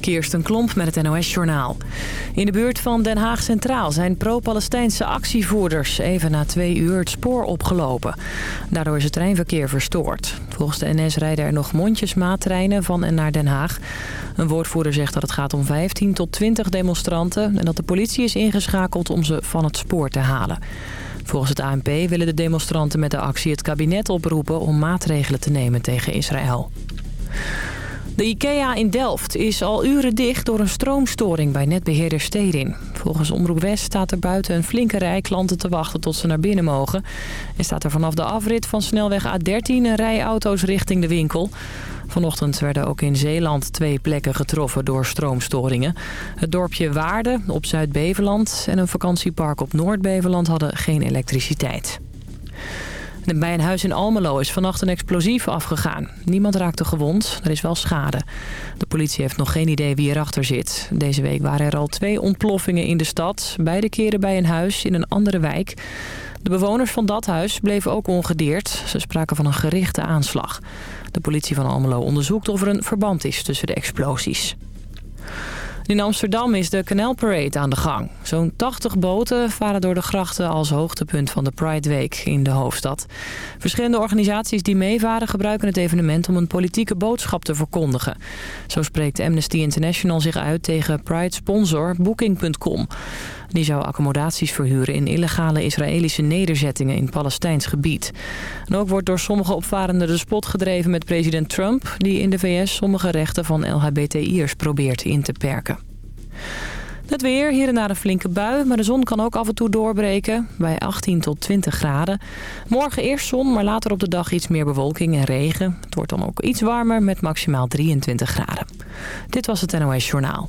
Kirsten Klomp met het NOS-journaal. In de buurt van Den Haag Centraal zijn pro-Palestijnse actievoerders... even na twee uur het spoor opgelopen. Daardoor is het treinverkeer verstoord. Volgens de NS rijden er nog mondjesmaattreinen van en naar Den Haag. Een woordvoerder zegt dat het gaat om 15 tot 20 demonstranten... en dat de politie is ingeschakeld om ze van het spoor te halen. Volgens het ANP willen de demonstranten met de actie het kabinet oproepen... om maatregelen te nemen tegen Israël. De IKEA in Delft is al uren dicht door een stroomstoring bij netbeheerder Stedin. Volgens Omroep West staat er buiten een flinke rij klanten te wachten tot ze naar binnen mogen. En staat er vanaf de afrit van snelweg A13 een rij auto's richting de winkel. Vanochtend werden ook in Zeeland twee plekken getroffen door stroomstoringen. Het dorpje Waarden op Zuid-Beveland en een vakantiepark op Noord-Beveland hadden geen elektriciteit. Bij een huis in Almelo is vannacht een explosief afgegaan. Niemand raakte gewond, er is wel schade. De politie heeft nog geen idee wie erachter zit. Deze week waren er al twee ontploffingen in de stad. Beide keren bij een huis in een andere wijk. De bewoners van dat huis bleven ook ongedeerd. Ze spraken van een gerichte aanslag. De politie van Almelo onderzoekt of er een verband is tussen de explosies. In Amsterdam is de Canal Parade aan de gang. Zo'n 80 boten varen door de grachten als hoogtepunt van de Pride Week in de hoofdstad. Verschillende organisaties die meevaren gebruiken het evenement om een politieke boodschap te verkondigen. Zo spreekt Amnesty International zich uit tegen Pride-sponsor Booking.com. Die zou accommodaties verhuren in illegale Israëlische nederzettingen in Palestijns gebied. En ook wordt door sommige opvarenden de spot gedreven met president Trump... die in de VS sommige rechten van LHBTI'ers probeert in te perken. Het weer, hier en daar een flinke bui, maar de zon kan ook af en toe doorbreken. Bij 18 tot 20 graden. Morgen eerst zon, maar later op de dag iets meer bewolking en regen. Het wordt dan ook iets warmer met maximaal 23 graden. Dit was het NOS Journaal.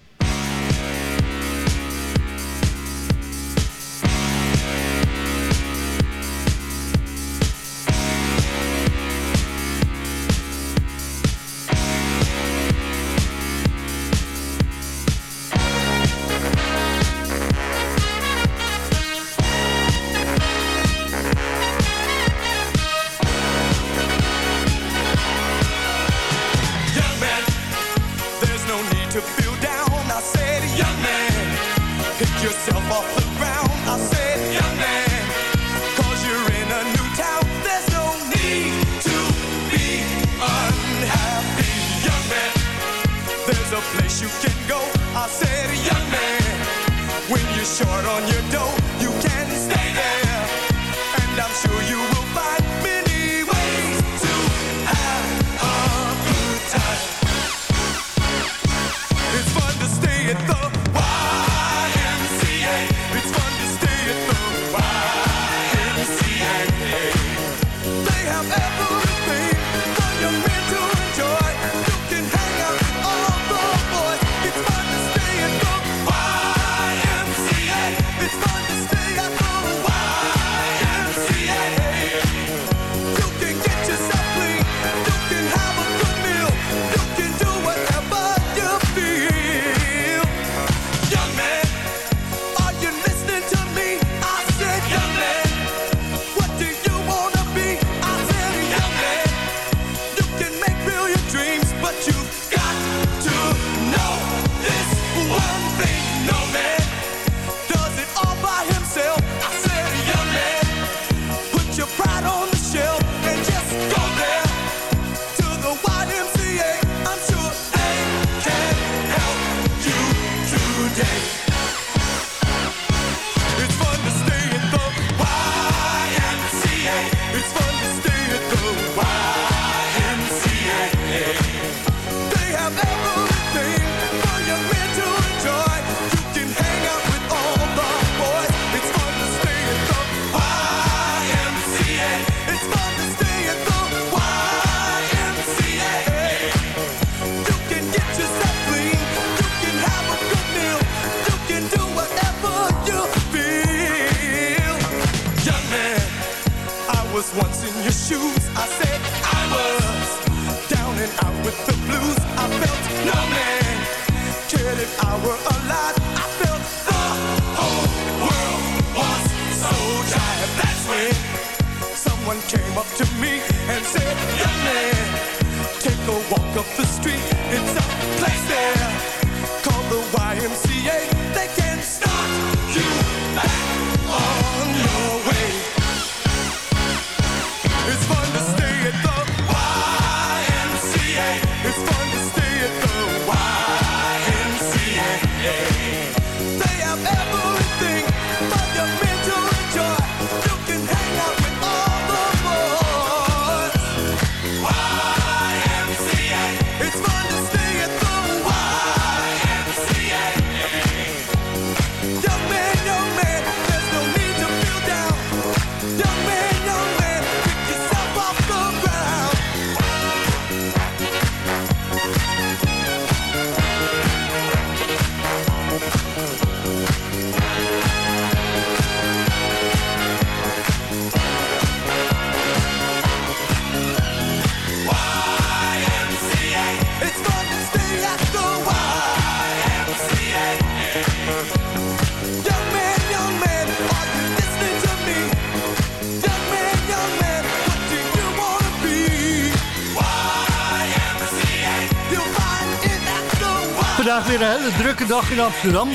Weer een hele drukke dag in Amsterdam.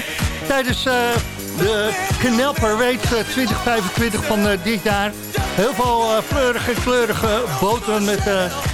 Tijdens eh, de Canal Parade eh, 2025 van eh, dit jaar. Heel veel eh, fleurige, kleurige boten met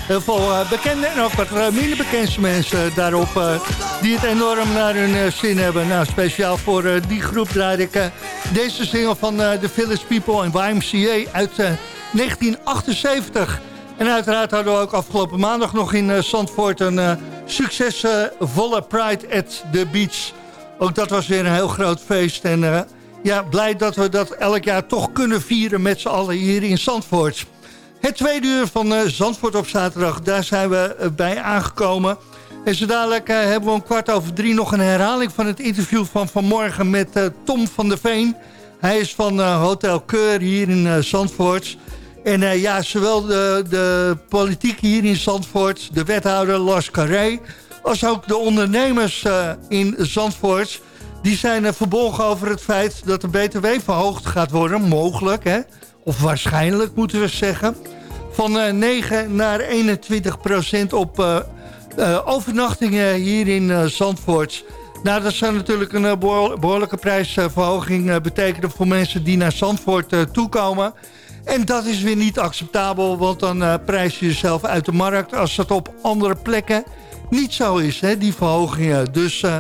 heel veel bekende en ook wat minder bekende mensen daarop. die het enorm naar hun zin hebben. Nou, speciaal voor die groep draai ik deze single van The Village People en YMCA uit eh, 1978. En uiteraard hadden we ook afgelopen maandag nog in Zandvoort een succesvolle Pride at the Beach. Ook dat was weer een heel groot feest. En eh, ja, blij dat we dat elk jaar toch kunnen vieren met z'n allen hier in Zandvoort. Het tweede uur van eh, Zandvoort op zaterdag, daar zijn we eh, bij aangekomen. En zo dadelijk eh, hebben we om kwart over drie nog een herhaling van het interview van vanmorgen met eh, Tom van der Veen. Hij is van eh, Hotel Keur hier in eh, Zandvoort. En eh, ja, zowel de, de politiek hier in Zandvoort, de wethouder Lars Carré... als ook de ondernemers eh, in Zandvoort... die zijn uh, verbolgen over het feit dat de BTW verhoogd gaat worden. Mogelijk, hè? Of waarschijnlijk, moeten we zeggen. Van eh, 9 naar 21 procent op overnachtingen hier in Zandvoort... Nou, dat zou natuurlijk een eh, behoor- behoorlijke prijsverhoging betekenen voor mensen die naar Zandvoort toekomen. En dat is weer niet acceptabel, want dan eh, prijs je jezelf uit de markt als dat op andere plekken niet zo is, hè, die verhogingen. Dus eh,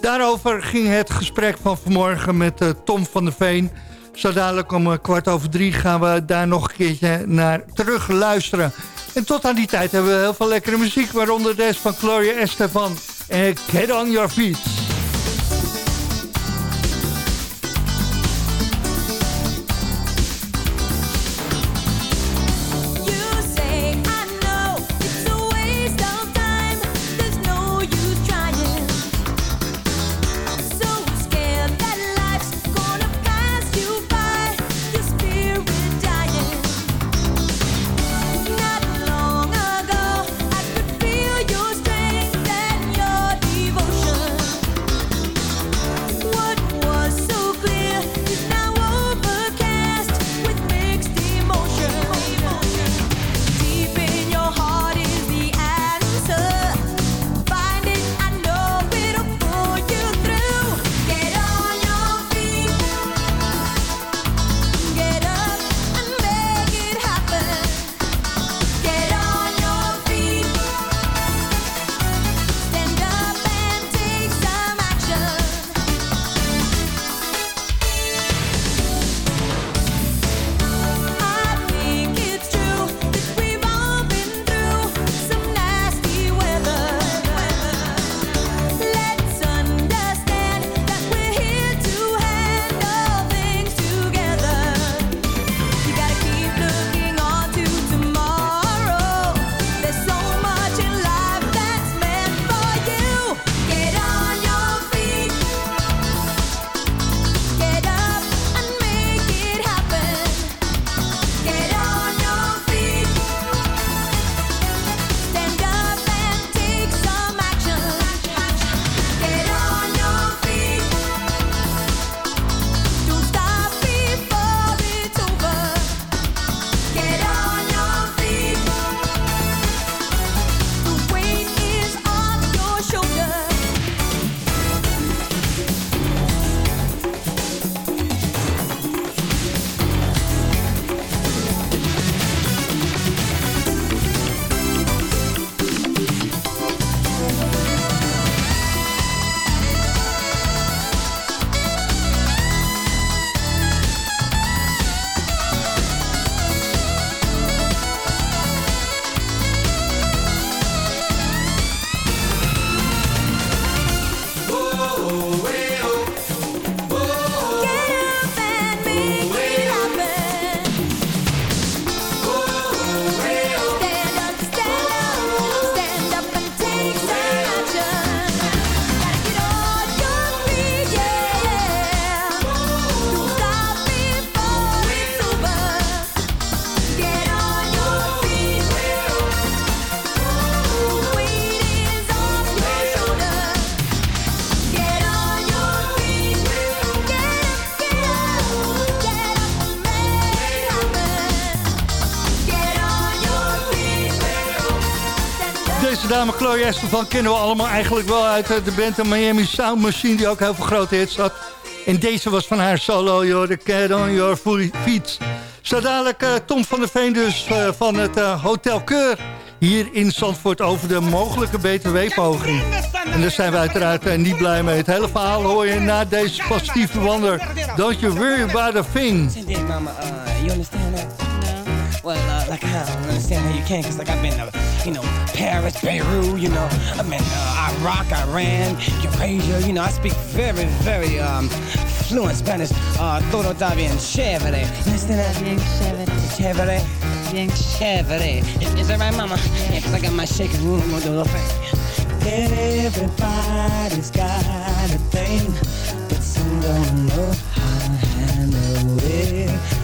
daarover ging het gesprek van vanmorgen met eh, Tom van der Veen. Zo dadelijk om kwart over drie gaan we daar nog een keertje naar terug luisteren. En tot aan die tijd hebben we heel veel lekkere muziek, waaronder deze van Gloria Estefan. En Get On Your Feet. Chloe Estefan kennen we allemaal eigenlijk wel uit eh, de band de Miami Sound Machine... die ook heel veel grote hits had. En deze was van haar solo, joh, The Cat on Your Feet. Zo dadelijk eh, Tom van der Veen dus eh, van het Hotel Keur... hier in Zandvoort over de mogelijke btw-poging. En daar zijn we uiteraard niet blij mee. Het hele verhaal hoor je na deze positieve wander. Don't you worry about a thing. Uh, you understand? Well, uh, like I don't understand how you can, cause like I've been to, you know, Paris, Beirut, you know, I've been uh, Iraq, Iran, Eurasia, you know, I speak very, very um, fluent Spanish. Uh, todo está bien chévere. You understand that? Bien chévere. Chévere. Bien chévere. Is, that right, Mama? Yeah, cause I got my shaking room, gonna the thing. Everybody's got a thing, but some don't know how to handle it.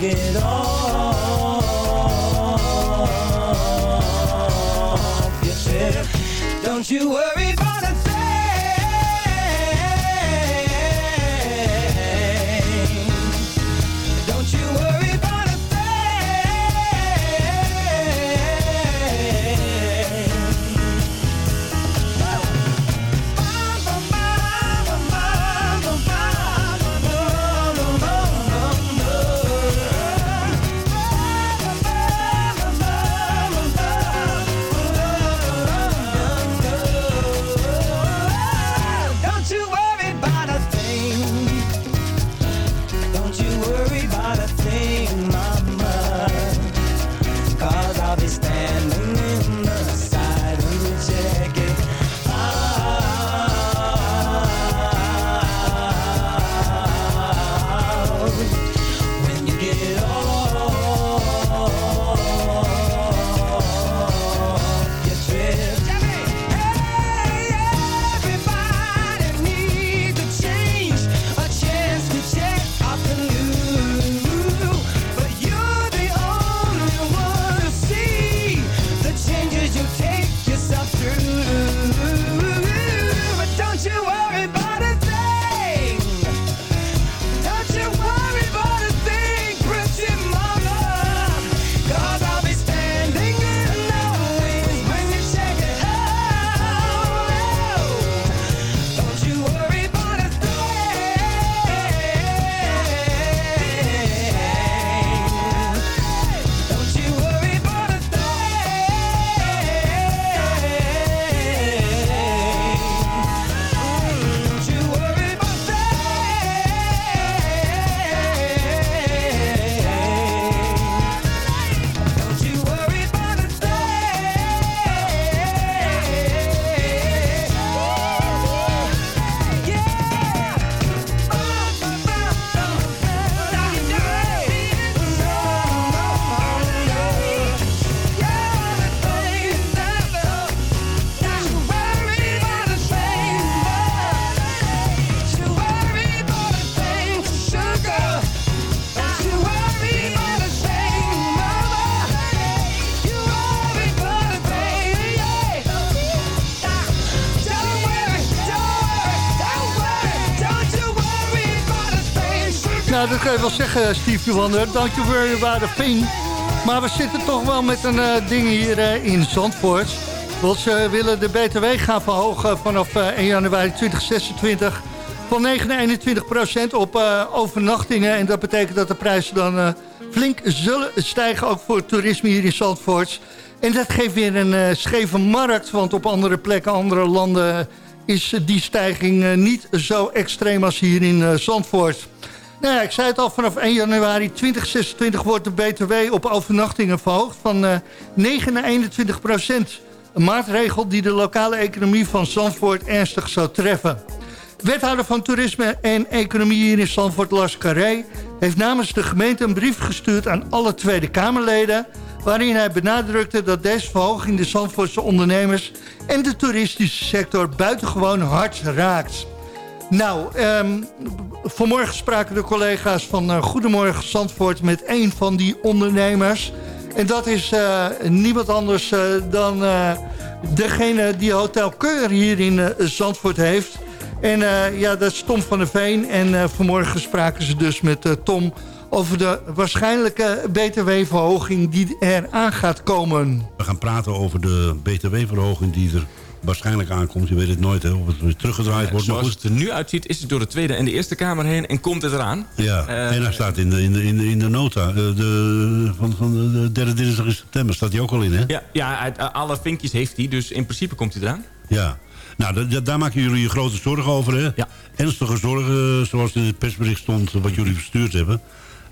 Get off. Your trip, don't you worry dat kan je wel zeggen, Steve Wonder. Don't you worry about a. Maar we zitten toch wel met een eh, ding hier eh, in Zandvoort. Want ze willen de BTW gaan verhogen vanaf eh, 1 januari 2026... van 9 naar 21 procent op eh, overnachtingen. En dat betekent dat de prijzen dan eh, flink zullen stijgen, ook voor toerisme hier in Zandvoort. En dat geeft weer een eh, scheve markt, want op andere plekken, andere landen... is die stijging eh, niet zo extreem als hier in eh, Zandvoort. Nou ja, ik zei het al, vanaf 1 januari 2026 wordt de BTW op overnachtingen verhoogd van eh 9 naar 21 procent. Een maatregel die de lokale economie van Zandvoort ernstig zou treffen. Wethouder van Toerisme en Economie hier in Zandvoort, Lars Carré... heeft namens de gemeente een brief gestuurd aan alle Tweede Kamerleden... waarin hij benadrukte dat deze verhoging de Zandvoortse ondernemers... en de toeristische sector buitengewoon hard raakt. Nou, ehm, vanmorgen spraken de collega's van eh, Goedemorgen Zandvoort... met een van die ondernemers... En dat is eh, niemand anders eh, dan degene die Hotel Keur hier in Zandvoort heeft. En ja, dat is Tom van der Veen. En vanmorgen spraken ze dus met Tom over de waarschijnlijke btw-verhoging die er aan gaat komen. We gaan praten over de btw-verhoging die er waarschijnlijk aankomt. Je weet het nooit, hè, of het weer teruggedraaid wordt. Maar Zoals goed, het er nu uitziet, is het door de Tweede en de Eerste Kamer heen en komt het eraan. ja. Eh, en hij staat in de, in de, in de, in de nota. eh, de, van, van de, de derde dinsdag in september staat hij ook al in, hè? Ja, ja uit- alle vinkjes heeft hij, dus in principe komt hij eraan. Ja. Nou, da- da- daar maken jullie je grote zorgen over, hè? Ja. Ernstige zorgen, zoals in het persbericht stond, wat jullie verstuurd hebben.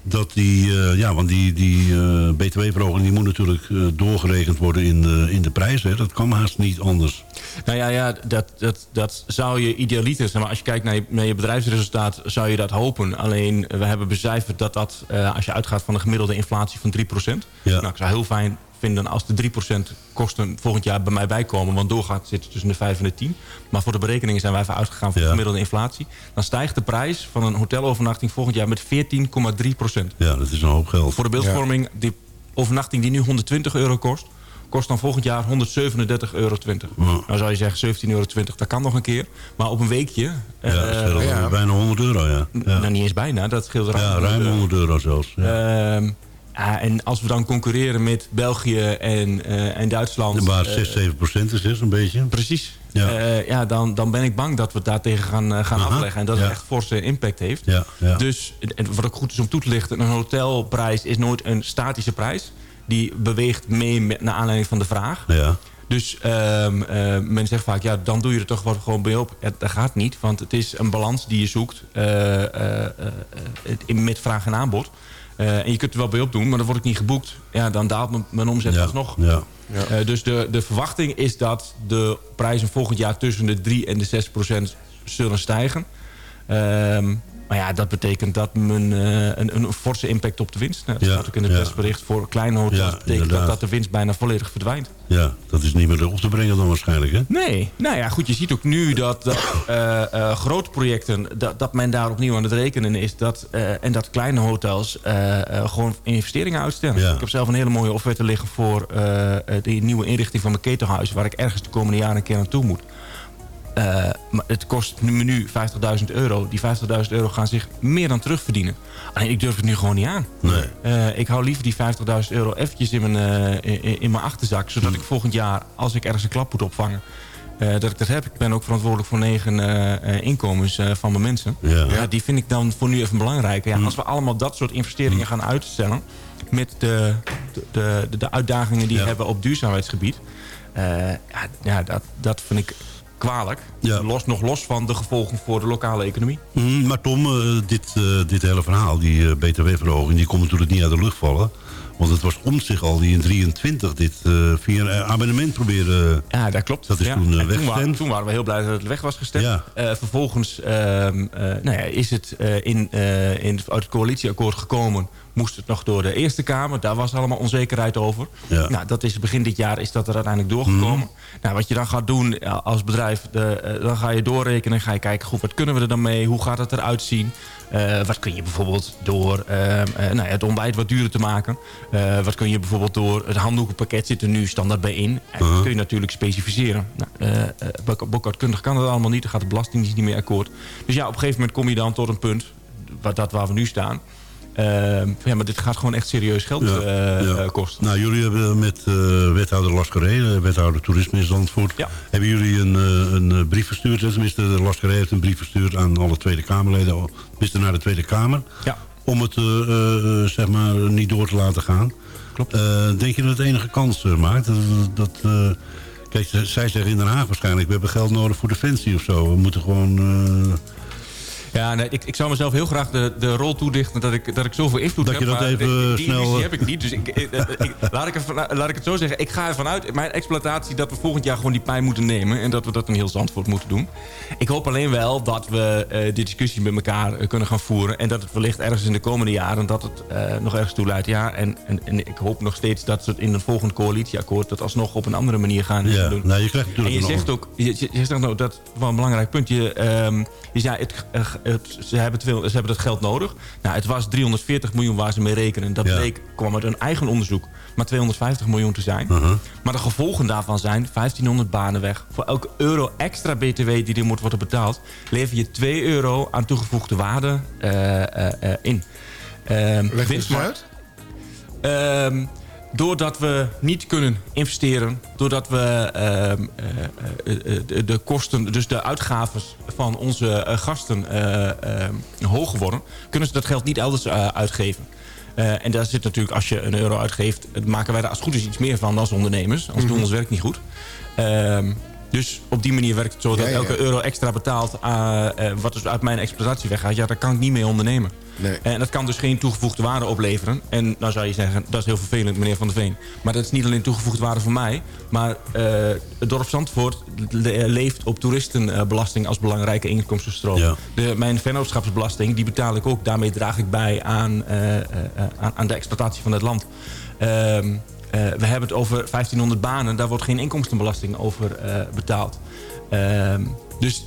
Dat die, eh, ja, want die, die eh, btw-verhoging die moet natuurlijk eh, doorgerekend worden in de, in de prijs. Hè? Dat kan haast niet anders. Nou ja, ja dat, dat, dat zou je idealiter zijn. Maar als je kijkt naar je, naar je bedrijfsresultaat, zou je dat hopen. Alleen, we hebben becijferd dat dat, als je uitgaat van een gemiddelde inflatie van 3%. Ja. Nou, ik zou heel fijn vinden als de 3% kosten volgend jaar bij mij bijkomen. Want doorgaat zit het tussen de 5 en de 10. Maar voor de berekeningen zijn wij even uitgegaan van Ja. de gemiddelde inflatie. Dan stijgt de prijs van een hotelovernachting volgend jaar met 14,3%. Ja, dat is een hoop geld. Voor de beeldvorming, die overnachting die nu 120 euro kost... kost dan volgend jaar 137,20 euro. Nou zou je zeggen 17,20 euro, dat kan nog een keer. Maar op een weekje... Ja, eh, dat scheelt bijna 100 euro, ja. Ja, Nou, niet eens bijna, dat scheelt ruim ja 100 ruim euro. 100 euro zelfs. Ja. Ehm, ja, en als we dan concurreren met België en, eh, en Duitsland... Waar eh, 6, 7 procent is, hè, zo'n beetje. Precies. Ja. Ja. ja, dan, dan ben ik bang dat we het daartegen gaan, eh, gaan Aha, afleggen. En dat ja. het echt forse impact heeft. Ja. Dus en wat ook goed is om toe te lichten... een hotelprijs is nooit een statische prijs. Die beweegt mee met, naar aanleiding van de vraag. Ja. Dus ehm, eh, men zegt vaak, ja, dan doe je er toch wat gewoon bij op. Ja, dat gaat niet, want het is een balans die je zoekt eh, eh, eh, met vraag en aanbod. Eh, en je kunt er wel bij op doen, maar dan word ik niet geboekt. Ja, dan daalt mijn, mijn omzet Ja, alsnog. ja. Eh, dus de, de verwachting is dat de prijzen volgend jaar tussen de 3 en de 6 procent zullen stijgen. Ehm, maar ja, dat betekent dat men eh, een, een forse impact op de winst. Nou, dat Ja, staat ook in het persbericht. Voor kleine hotels Ja, betekent dat, inderdaad. dat de winst bijna volledig verdwijnt. ja, dat is niet meer op te brengen dan waarschijnlijk, hè? Nee, nou ja, goed, je ziet ook nu dat, dat eh, eh, grote projecten, dat, dat men daar opnieuw aan het rekenen is. Dat, en dat kleine hotels gewoon investeringen uitstellen. Ja. Ik heb zelf een hele mooie offerte liggen voor die nieuwe inrichting van mijn ketelhuis. Waar ik ergens de komende jaren een keer naartoe moet. Eh, maar het kost nu, nu 50.000 euro. Die 50.000 euro gaan zich meer dan terugverdienen. Alleen ik durf het nu gewoon niet aan. Nee. Eh, ik hou liever die 50.000 euro eventjes in mijn, eh, in, in mijn achterzak. Zodat ik volgend jaar, als ik ergens een klap moet opvangen... dat ik dat heb. Ik ben ook verantwoordelijk voor negen inkomens van mijn mensen. Ja. die vind ik dan voor nu even belangrijk. Ja, Als we allemaal dat soort investeringen gaan uitstellen... met de, de, de, de uitdagingen die Ja. we hebben op duurzaamheidsgebied... ja, ja, dat, dat vind ik kwalijk. Ja. Los, nog los van de gevolgen voor de lokale economie. Mm, maar Tom, eh, dit, eh, dit hele verhaal, die eh, btw-verhoging... die komt natuurlijk niet uit de lucht vallen. Want het was om zich al die in 23 dit via een abonnement proberen... Ja, dat klopt. Dat is ja. toen, En weggestemd. waren, toen waren we heel blij dat het weg was gestemd. Ja. Vervolgens ehm, eh, nou ja, is het in, in, uit het coalitieakkoord gekomen. Moest het nog door de Eerste Kamer. Daar was allemaal onzekerheid over. Ja. Mhm. Nou, dat is begin dit jaar is dat er uiteindelijk doorgekomen. Nou, wat je dan gaat doen ja, als bedrijf, de, eh, dan ga je doorrekenen. Ga je kijken, goed, wat kunnen we er dan mee? Hoe gaat het eruit zien? Eh, wat kun je bijvoorbeeld door ehm, eh, nou ja, het ontbijt wat duurder te maken? Eh, wat kun je bijvoorbeeld door het handdoekenpakket zit er nu standaard bij in? En dat kun je natuurlijk specificeren. Nou, eh, eh, boek- boekhoudkundig kan dat allemaal niet. Dan gaat de belastingdienst niet meer akkoord. Dus ja, op een gegeven moment kom je dan tot een punt, wat, dat waar we nu staan. Ehm, ja, maar dit gaat gewoon echt serieus geld Ja, eh, ja. kosten. Nou, jullie hebben met eh, wethouder Lascaré, eh, wethouder toerisme in Zandvoort... Ja. hebben jullie een, een brief verstuurd. Tenminste, Lascaré heeft een brief verstuurd aan alle Tweede Kamerleden. Tenminste, naar de Tweede Kamer. Ja. om het zeg maar niet door te laten gaan. Klopt. Denk je dat het enige kans maakt? Dat, dat, kijk, zij zeggen in Den Haag waarschijnlijk... we hebben geld nodig voor defensie of zo. We moeten gewoon... Ja, nee, ik, ik zou mezelf heel graag de, de rol toedichten dat ik, dat ik zoveel invloed Dat heb. je dat even, die, eh, die snel, illusie eh, heb ik niet. Dus ik, ik- eh, ik- laat, ik ervan- laat ik het zo zeggen. Ik ga ervan uit, mijn exploitatie, dat we volgend jaar gewoon die pijn moeten nemen. En dat we dat in heel Zandvoort moeten doen. Ik hoop alleen wel dat we die discussie met elkaar kunnen gaan voeren. En dat het wellicht ergens in de komende jaren, dat het nog ergens toe leidt. Ja, en, en, en ik hoop nog steeds dat ze het in een volgend coalitieakkoord... dat alsnog op een andere manier gaan ja, doen. nou, je krijgt En natuurlijk je nog- zegt ook, je, je je zegt nou, dat is wel een belangrijk punt. Je, ehm, je zei, het, eh, het- ze, hebben het, ze hebben dat geld nodig. Nou, het was 340 miljoen waar ze mee rekenen. Dat Ja. bleek, kwam uit hun eigen onderzoek, maar 250 miljoen te zijn. Uh-huh. Maar de gevolgen daarvan zijn 1500 banen weg. Voor elke euro extra btw die er moet worden betaald... lever je 2 euro aan toegevoegde waarde eh, eh, eh, in. Ehm, Leg eens winstmarkt- uit. Doordat we niet kunnen investeren, doordat we ehm, eh, eh, eh, de, kosten, dus de uitgaves van onze gasten eh, ehm, hoger worden, kunnen ze dat geld niet elders uitgeven. En daar zit natuurlijk, als je een euro uitgeeft, maken wij daar als het goed is iets meer van als ondernemers. Anders doen we ons werk niet goed. Ehm, dus op die manier werkt het zo dat Ja, ja. elke euro extra betaalt, eh, eh, wat dus uit mijn exploitatie weggaat, ja, daar kan ik niet mee ondernemen. Nee. En dat kan dus geen toegevoegde waarde opleveren. En nou zou je zeggen, dat is heel vervelend, meneer Van der Veen. Maar dat is niet alleen toegevoegde waarde voor mij. Maar eh, het dorp Zandvoort le- leeft op toeristenbelasting als belangrijke inkomstenstroom. Ja. De, mijn vennootschapsbelasting, die betaal ik ook. Daarmee draag ik bij aan, eh, eh, aan, aan de exploitatie van het land. Ehm, eh, we hebben het over 1500 banen. Daar wordt geen inkomstenbelasting over eh, betaald. Ehm, dus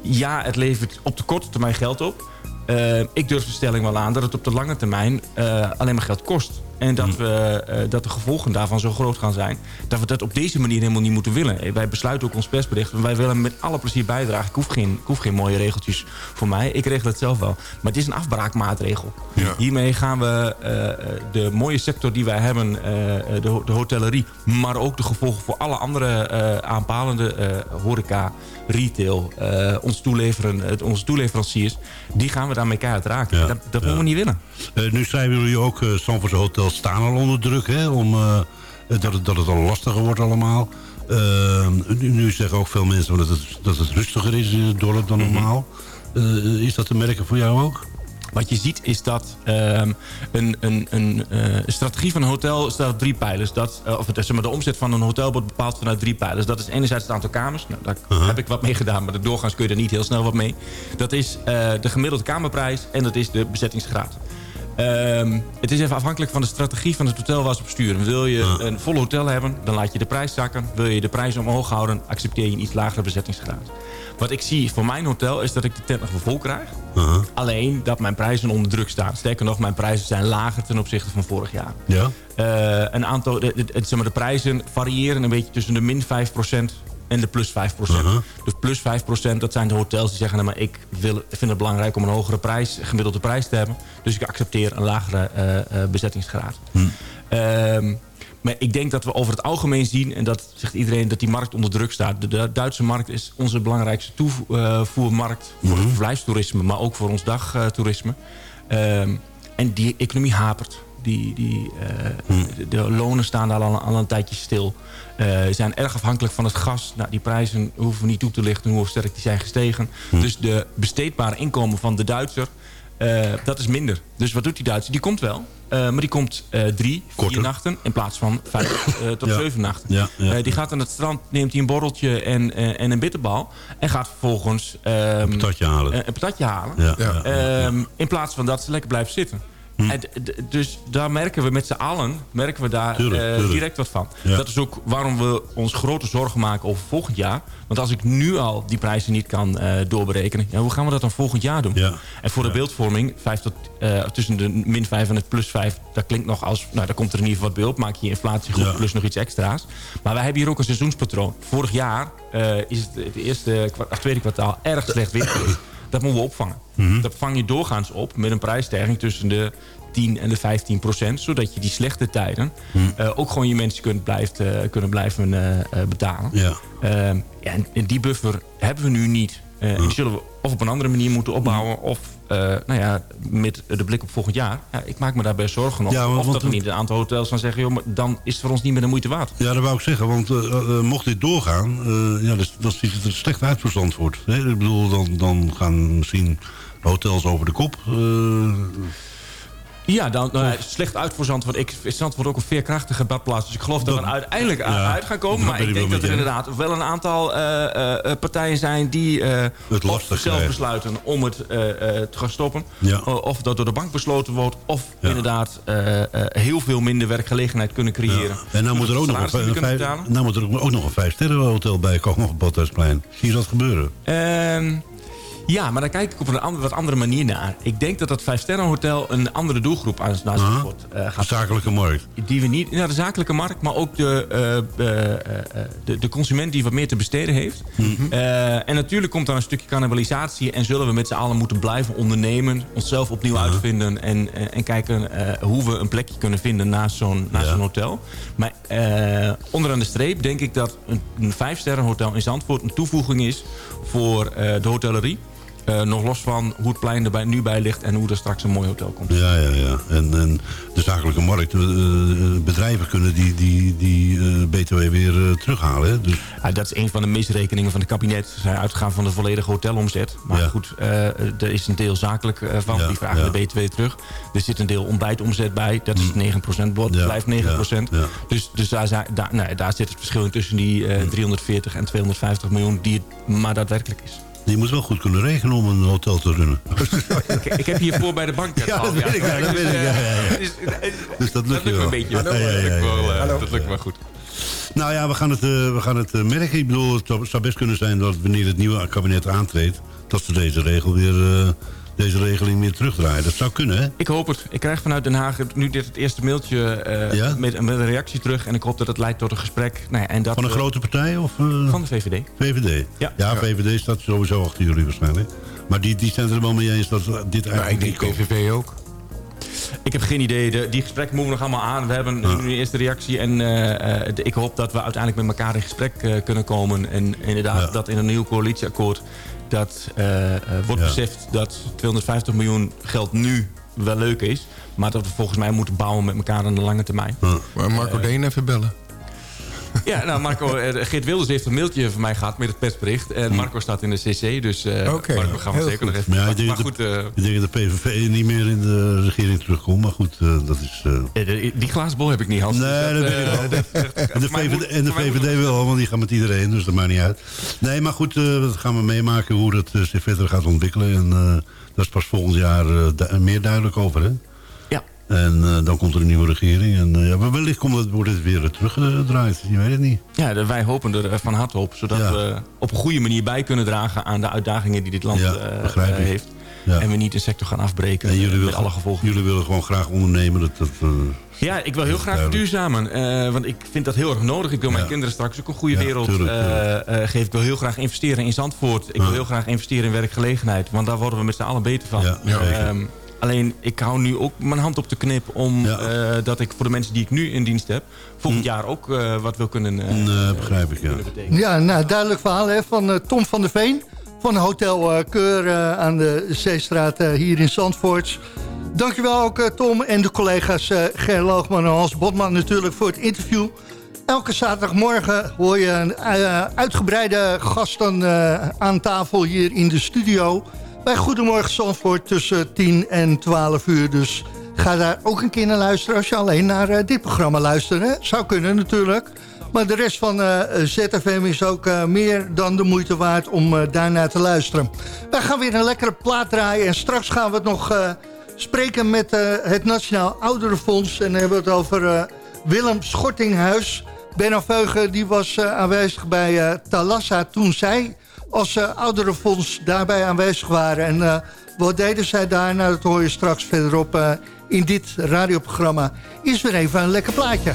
ja, het levert op de korte termijn geld op. Eh, ik durf de stelling wel aan dat het op de lange termijn eh, alleen maar geld kost. En dat, we, eh, dat de gevolgen daarvan zo groot gaan zijn... dat we dat op deze manier helemaal niet moeten willen. Wij besluiten ook ons persbericht. Wij willen met alle plezier bijdragen. Ik hoef geen, ik hoef geen mooie regeltjes voor mij. Ik regel het zelf wel. Maar het is een afbraakmaatregel. Ja. Hiermee gaan we eh, de mooie sector die wij hebben... eh, de, de hotellerie... maar ook de gevolgen voor alle andere aanpalende horeca, retail... ons toeleveren, onze toeleveranciers... die gaan we daarmee keihard raken. Ja, Dat, dat ja. moeten we niet willen. Nu schrijven jullie ook, uh, Zandvoortse hotels staan al onder druk, hè? Om, eh, dat, het, dat het al lastiger wordt allemaal. Eh, nu, nu zeggen ook veel mensen dat het, dat het rustiger is in het dorp dan Mhm. normaal. Eh, is dat te merken voor jou ook? Wat je ziet is dat ehm, een, een, een strategie van een hotel staat op drie pijlers. Dat, of het, zeg maar, de omzet van een hotel wordt bepaald vanuit drie pijlers. Dat is enerzijds het aantal kamers. Nou, daar Uh-huh. heb ik wat mee gedaan, maar doorgaans kun je er niet heel snel wat mee. Dat is de gemiddelde kamerprijs en dat is de bezettingsgraad. Ehm, het is even afhankelijk van de strategie van het hotel waar ze op sturen. Wil je een vol hotel hebben, dan laat je de prijs zakken. Wil je de prijs omhoog houden, accepteer je een iets lagere bezettingsgraad. Wat ik zie voor mijn hotel is dat ik de tent nog vol krijg. Alleen dat mijn prijzen onder druk staan. Sterker nog, mijn prijzen zijn lager ten opzichte van vorig jaar. Ja? Eh, een aantal, de, de- zeg maar, de prijzen variëren een beetje tussen de min 5% en de plus 5%. Uh-huh. Dus plus 5% dat zijn de hotels die zeggen... Nou, maar ik wil, vind het belangrijk om een hogere prijs, gemiddelde prijs te hebben. Dus ik accepteer een lagere eh, eh, bezettingsgraad. Ehm, maar ik denk dat we over het algemeen zien... en dat zegt iedereen dat die markt onder druk staat. De, Du- Duitse markt is onze belangrijkste toevoermarkt... voor het verblijfstoerisme, maar ook voor ons dagtoerisme. Ehm, en die economie hapert. Die, die, eh, de, de lonen staan daar al, al een tijdje stil. Eh, zijn erg afhankelijk van het gas. Nou, die prijzen hoeven we niet toe te lichten hoe sterk die zijn gestegen. Dus de besteedbare inkomen van de Duitser... eh, dat is minder. Dus wat doet die Duitser? Die komt wel. eh, maar die komt drie, Korter. vier nachten in plaats van vijf tot Ja. zeven nachten. Ja, ja, die gaat aan het strand, neemt hij een borreltje en, en een bitterbal. En gaat vervolgens ehm, Een patatje halen. eh, een patatje. Ehm, in plaats van dat ze lekker blijven zitten. En d- d- dus daar merken we met z'n allen merken we daar Tuurlijk, eh, tuurlijk. direct wat van. Ja. Dat is ook waarom we ons grote zorgen maken over volgend jaar. Want als ik nu al die prijzen niet kan eh, doorberekenen... Ja, hoe gaan we dat dan volgend jaar doen? Ja. En voor de beeldvorming, vijf tot, eh, tussen de min 5 en het plus 5... dat klinkt nog als, nou daar komt er in ieder geval wat op... maak je inflatie goed plus nog iets extra's. Maar wij hebben hier ook een seizoenspatroon. Vorig jaar eh, is het, het eerste, tweede kwartaal erg slecht weer. Dat moeten we opvangen. Mhm. Dat vang je doorgaans op met een prijsstijging tussen de 10 en de 15 procent. Zodat je die slechte tijden Mhm. eh, ook gewoon je mensen kunt blijft, eh, kunnen blijven eh, betalen. Ja. Ehm, ja, en, en die buffer hebben we nu niet. En die zullen we of op een andere manier moeten opbouwen. Of eh, nou ja, met de blik op volgend jaar. Ja, ik maak me daar best zorgen om. Ja, want- of dat er niet een aantal hotels gaan zeggen... Joh, maar dan is het voor ons niet meer de moeite waard. Ja, dat wou ik zeggen, want eh, eh, mocht dit doorgaan, ja, dus, dan ziet het er slecht uit voor Zandvoort. Hè? Ik bedoel, dan, dan gaan misschien hotels over de kop. Ja, dan, nou, slecht uit voor Zandvoort. Ik Zandvoort ook een veerkrachtige badplaats. Dus ik geloof dat, we er uiteindelijk ja, uit gaan komen. dat Maar ik denk dat er inderdaad wel een aantal eh, eh, eh, partijen zijn... die eh, Het lastig zelf krijgen. besluiten om het te gaan stoppen. Ja. Of dat door de bank besloten wordt. Of inderdaad heel veel minder werkgelegenheid kunnen creëren. En nou moet er ook nog een, een vijf, nou moet er ook, nog een vijf sterren hotel bij komen op het Badhuisplein. Zie je dat gebeuren? Ja, maar daar kijk ik op een ander- wat andere manier naar. Ik denk dat dat Vijfsterrenhotel een andere doelgroep aan naar Zandvoort eh, gaat. De zakelijke markt. Die we niet, ja, de zakelijke markt, maar ook de, eh, eh, eh, de, de consument die wat meer te besteden heeft. Eh, en natuurlijk komt daar een stukje cannibalisatie en zullen we met z'n allen moeten blijven ondernemen, onszelf opnieuw uitvinden en, en, en kijken hoe we een plekje kunnen vinden naast zo'n naast zo'n hotel. Maar onderaan de streep denk ik dat een, een vijfsterrenhotel in Zandvoort een toevoeging is voor de hotellerie. Eh, nog los van hoe het plein er nu bij ligt en hoe er straks een mooi hotel komt. Ja, ja, ja. En, en de zakelijke markt, eh, eh, bedrijven kunnen die, die, die BTW weer terughalen. Hè? Dus, dat is een van de misrekeningen van het kabinet. Ze zijn uitgegaan van de volledige hotelomzet. Maar Ja. goed, er is een deel zakelijk van. Ja, die vragen ja. de BTW terug. Er zit een deel ontbijtomzet bij. Dat is 9%. Mm. Ja, blijft 9%. ja, ja. Dus, dus daar, daar, nou, daar zit het verschil in tussen die Mm. eh, 340 en 250 miljoen. Die het maar daadwerkelijk is. Je moet wel goed kunnen rekenen om een hotel te runnen. ik, ik heb hiervoor bij de bank net Ja, dat gehad, weet ik, ja, dat weet ik, ja, ja, ja. Dus, dat lukt je me wel. een beetje. Ja, Dat ja, ja, lukt wel, eh, Dat lukt wel goed. Nou ja, we gaan het, eh, we gaan het eh, merken. Ik bedoel, het zou- best kunnen zijn dat wanneer het nieuwe kabinet aantreedt... dat ze deze, regel weer, eh, deze regeling weer terugdraaien. Dat zou kunnen, hè? Ik hoop het. Ik krijg vanuit Den Haag nu dit het eerste mailtje eh, Ja? met, met een reactie terug. En ik hoop dat het leidt tot een gesprek. Nou ja, en dat Van een we- grote partij? Of, eh, Van de VVD. VVD? Ja. VVD staat sowieso achter jullie waarschijnlijk. Maar die, die zijn het er wel mee eens dat dit eigenlijk niet komt. PVV ook. Ik heb geen idee. De, die gesprekken moeten we nog allemaal aan. We hebben nu een eerste reactie. En eh, eh, de- ik hoop dat we uiteindelijk met elkaar in gesprek eh, kunnen komen. En inderdaad, Ja. dat in een nieuw coalitieakkoord... dat eh, eh, wordt Ja. beseft dat 250 miljoen geld nu wel leuk is. Maar dat we volgens mij moeten bouwen met elkaar aan de lange termijn. Maar Marco Deen even bellen. Ja, nou Marco, eh, Geert Wilders heeft een mailtje van mij gehad met het persbericht. En Marco staat in de CC, dus eh Marco gaan we zeker nog even... Ja, ik denk, maar goed, de, eh, ik denk dat de PVV niet meer in de regering terugkomt. Maar goed, dat is... die glazen bol heb ik niet, Hans. Nee, Dus dat weet ik wel. En de VVD, en de VVD wel, want die gaan met iedereen, dus dat maakt niet uit. Nee, maar goed, dat gaan we meemaken hoe dat zich verder gaat ontwikkelen. En dat is pas volgend jaar meer duidelijk over, hè? En eh, dan komt er een nieuwe regering. En ja, maar wellicht komt het, wordt het weer teruggedraaid. Je weet het niet. Ja, wij hopen er eh, van harte op. Zodat Ja. we op een goede manier bij kunnen dragen aan de uitdagingen die dit land Ja, heeft. Ja. En we niet een sector gaan afbreken En jullie met willen, alle gevolgen. jullie willen gewoon graag ondernemen. Dat, dat, Ja, ik wil heel graag verduurzamen. want ik vind dat heel erg nodig. Ik wil mijn kinderen straks ook een goede Ja, wereld tuurlijk, tuurlijk. geven. Ik wil heel graag investeren in Zandvoort. Ik wil heel graag investeren in werkgelegenheid. Want daar worden we met z'n allen beter van. Ehm, alleen, ik hou nu ook mijn hand op de knip... om Ja. eh, dat ik voor de mensen die ik nu in dienst heb... volgend jaar ook eh, wat wil kunnen, eh, nee, begrijp ik, ja. betekenen. Ja, nou, duidelijk verhaal hè, van eh, Tom van der Veen. Van Hotel Keur aan de Zeestraat hier in Zandvoort. Dankjewel ook eh, Tom en de collega's eh Ger Loogman en Hans Botman natuurlijk voor het interview. Elke zaterdagmorgen hoor je een eh, uitgebreide gasten eh, aan tafel hier in de studio. Bij Goedemorgen Zandvoort tussen 10 en 12 uur. Dus ga daar ook een keer naar luisteren als je alleen naar eh, dit programma luistert. Hè? Zou kunnen natuurlijk. Maar de rest van eh, ZFM is ook eh, meer dan de moeite waard om daarnaar te luisteren. Wij gaan weer een lekkere plaat draaien. En straks gaan we het nog spreken met het Nationaal Ouderenfonds. En dan hebben we het over Willem Schortinghuis. Benno Veugen die was aanwezig bij Talassa toen zij als eh, ouderenfonds daarbij aanwezig waren. En eh, wat deden zij daar? Nou, dat hoor je straks verderop eh, in dit radioprogramma. Is weer even een lekker plaatje.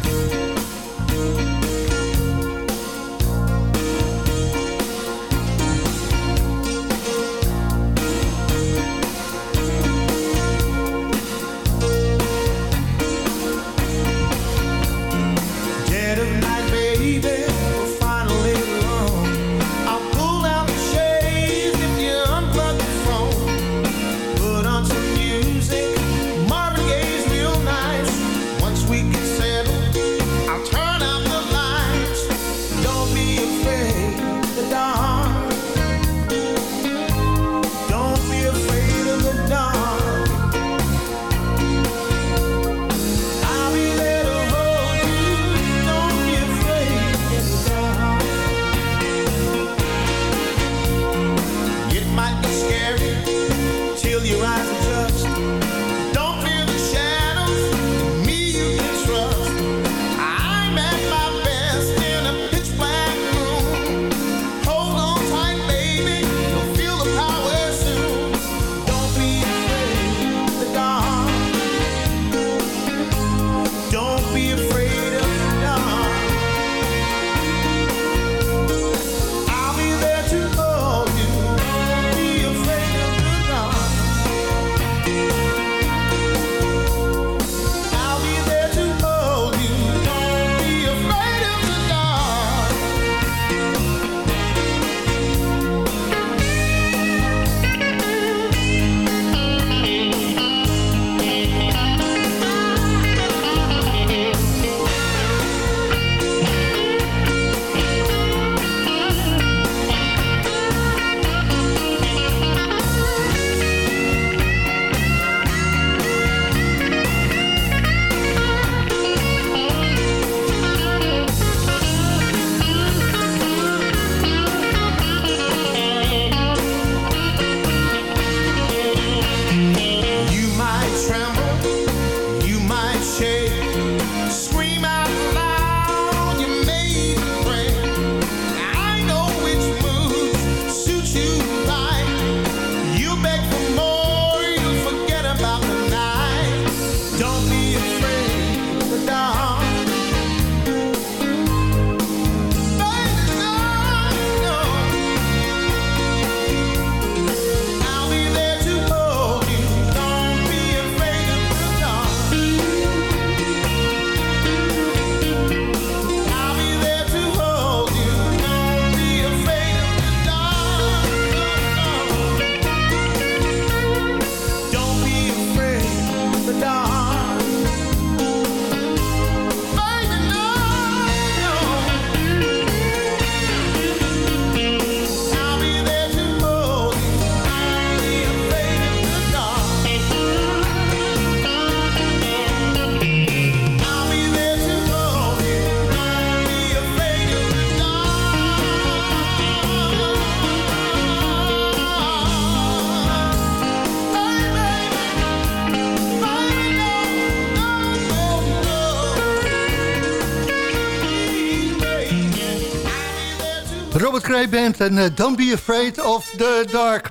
Band en eh, Don't Be Afraid of the Dark.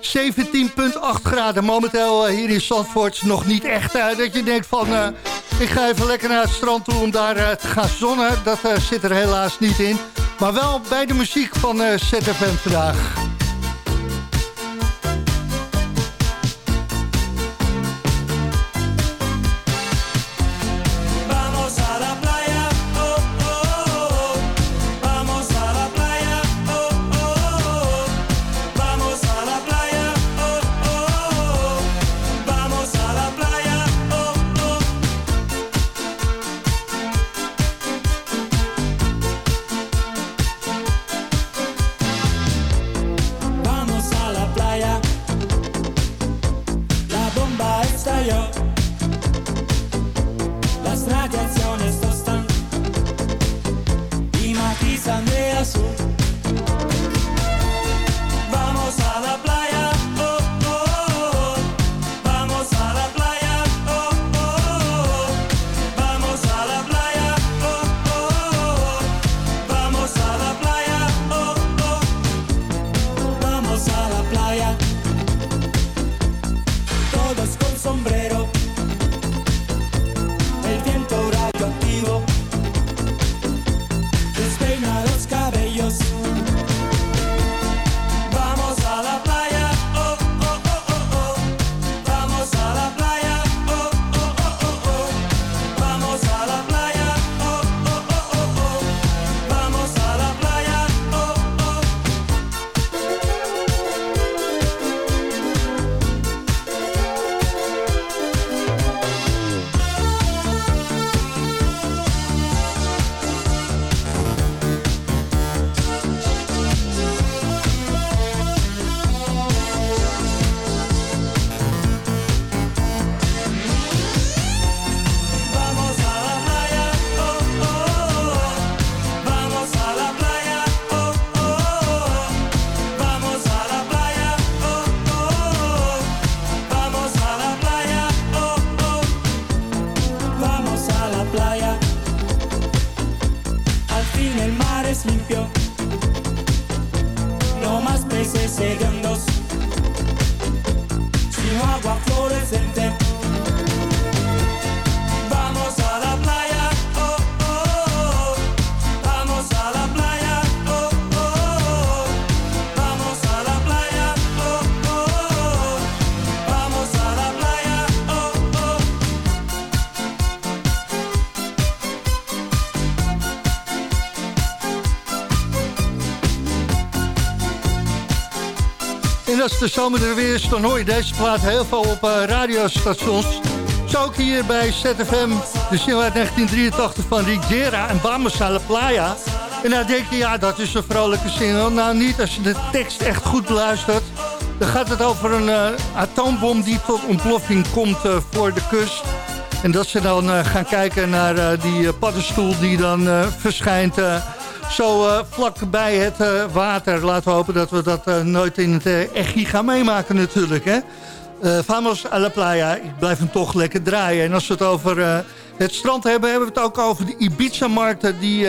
17,8 graden momenteel eh, hier in Zandvoort. Nog niet echt eh, dat je denkt van... ik ga even lekker naar het strand toe om daar te gaan zonnen. Dat zit er helaas niet in. Maar wel bij de muziek van ZFM vandaag. Sega. De zomer er weer is, dan hoor je deze plaat heel veel op eh, radiostations. Zo ook hier bij ZFM, de single uit 1983 van Rigera en Vamos Playa. En dan denk je, ja, dat is een vrolijke single. Nou, niet als je de tekst echt goed beluistert. Dan gaat het over een eh, atoombom die tot ontploffing komt eh, voor de kust. En dat ze dan gaan kijken naar die paddenstoel die dan verschijnt... zo eh, vlak bij het eh, water. Laten we hopen dat we dat eh, nooit in het uh, echi gaan meemaken natuurlijk. Hè? Vamos a la playa. Ik blijf hem toch lekker draaien. En als we het over het strand hebben... hebben we het ook over de Ibiza-markten... die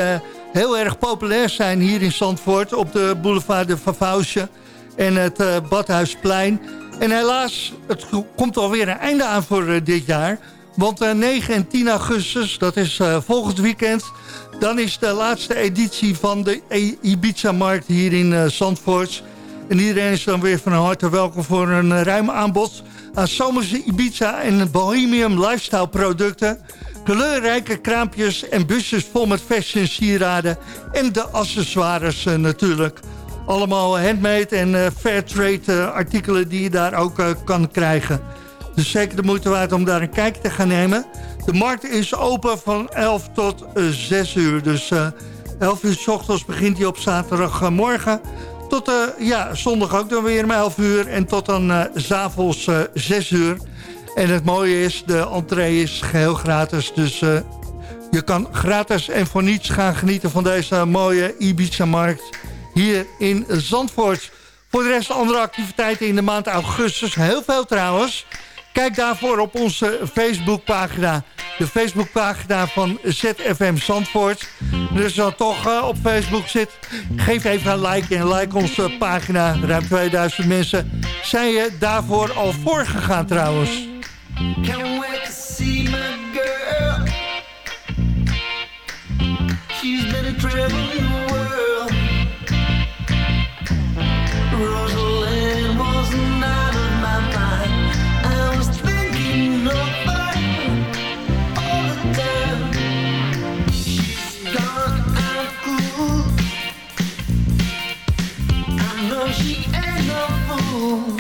heel erg populair zijn hier in Zandvoort... op de boulevard de Vavausje en het Badhuisplein. En helaas, het komt alweer een einde aan voor dit jaar... Want eh, 9 en 10 augustus, dat is eh, volgend weekend... dan is de laatste editie van de I- Ibiza-markt hier in eh, Zandvoort. En iedereen is dan weer van harte welkom voor een eh, ruim aanbod... aan zomerse Ibiza en bohemium lifestyle producten... kleurrijke kraampjes en busjes vol met fashion sieraden... en de accessoires eh, natuurlijk. Allemaal handmade en eh, fair trade eh, artikelen die je daar ook eh, kan krijgen... Dus zeker de moeite waard om daar een kijkje te gaan nemen. De markt is open van 11 tot eh, 6 uur. Dus eh 11 uur s ochtends begint hij op zaterdagmorgen. Tot eh, ja, zondag ook dan weer om 11 uur. En tot dan eh, s'avonds eh 6 uur. En het mooie is, de entree is geheel gratis. Dus eh, je kan gratis en voor niets gaan genieten van deze mooie Ibiza-markt hier in Zandvoort. Voor de rest andere activiteiten in de maand augustus. Heel veel trouwens. Kijk daarvoor op onze Facebookpagina. De Facebookpagina van ZFM Zandvoort. Dus als toch eh, op Facebook zit, geef even een like en like onze pagina. Ruim 2000 mensen zijn je daarvoor al trouwens. The world. Rosalind home.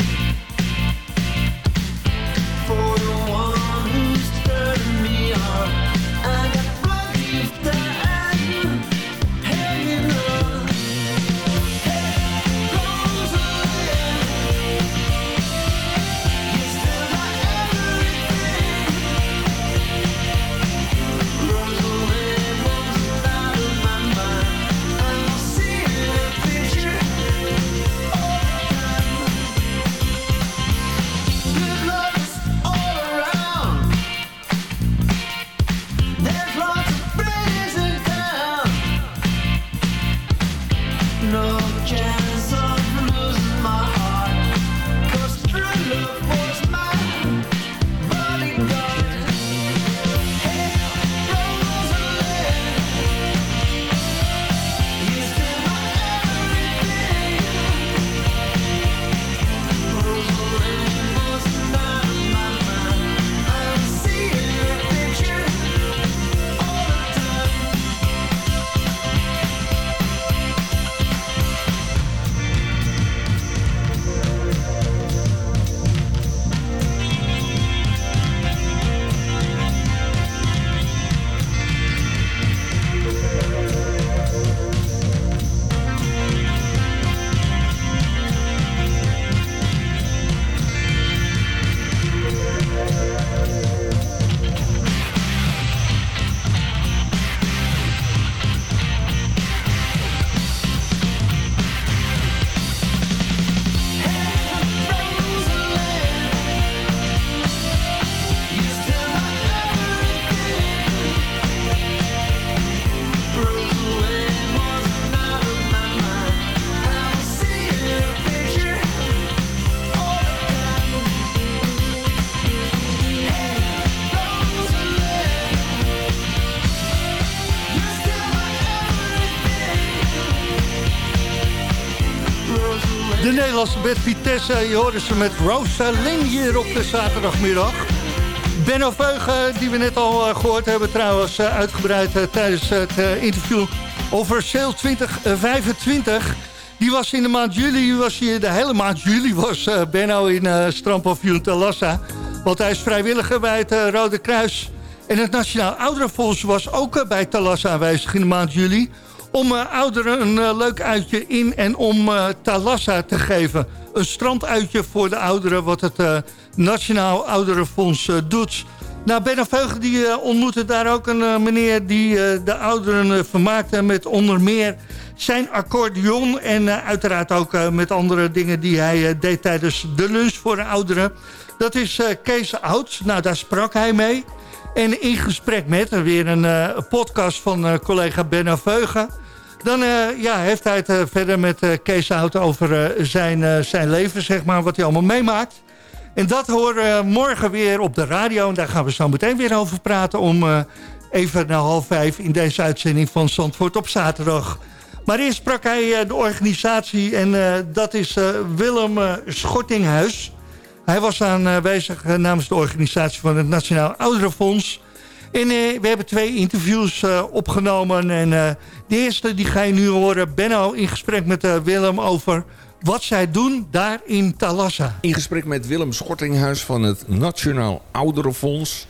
Bed Vitesse, je hoorde ze met Rosalind hier op de zaterdagmiddag. Benno Veugen, die we net al eh, gehoord hebben trouwens, eh, uitgebreid eh, tijdens het interview over Sale 2025. Die was in de maand juli, was hier, de hele maand juli was Benno in eh strandpavillon Talassa. Want hij is vrijwilliger bij het Rode Kruis. En het Nationaal Ouderenfonds was ook bij Talassa aanwezig in de maand juli om eh, ouderen een eh, leuk uitje in en om eh, Talassa te geven. Een stranduitje voor de ouderen, wat het Nationaal Ouderenfonds doet. Nou, Benno Veugen die ontmoette daar ook een meneer die de ouderen vermaakte met onder meer zijn accordeon. En uiteraard ook met andere dingen die hij deed tijdens de lunch voor de ouderen. Dat is Kees Oud. Nou, daar sprak hij mee. En in gesprek met, weer een eh, podcast van eh, collega Benno Veugen... dan eh, ja, heeft hij het verder met Kees Oud over zijn, zijn leven, zeg maar, wat hij allemaal meemaakt. En dat horen we morgen weer op de radio. En daar gaan we zo meteen weer over praten om even na half vijf... in deze uitzending van Zandvoort op zaterdag. Maar eerst sprak hij de organisatie en dat is Willem Schortinghuis... Hij was aanwezig eh, namens de organisatie van het Nationaal Ouderenfonds. En eh, we hebben twee interviews eh, opgenomen. En eh, de eerste die ga je nu horen. Benno in gesprek met eh, Willem over wat zij doen daar in Talassa. In gesprek met Willem Schortinghuis van het Nationaal Ouderenfonds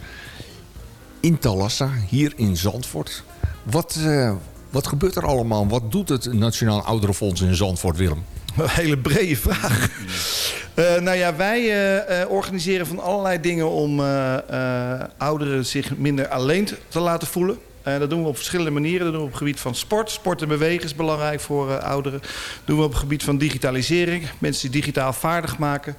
in Talassa, hier in Zandvoort. Wat, eh, wat gebeurt er allemaal? Wat doet het Nationaal Ouderenfonds in Zandvoort, Willem? Een hele brede vraag. Eh, nou ja, wij eh, eh, organiseren van allerlei dingen om ouderen zich minder alleen te- te laten voelen. Dat doen we op verschillende manieren. Dat doen we op het gebied van sport. Sport en bewegen is belangrijk voor ouderen. Dat doen we op het gebied van digitalisering. Mensen die digitaal vaardig maken.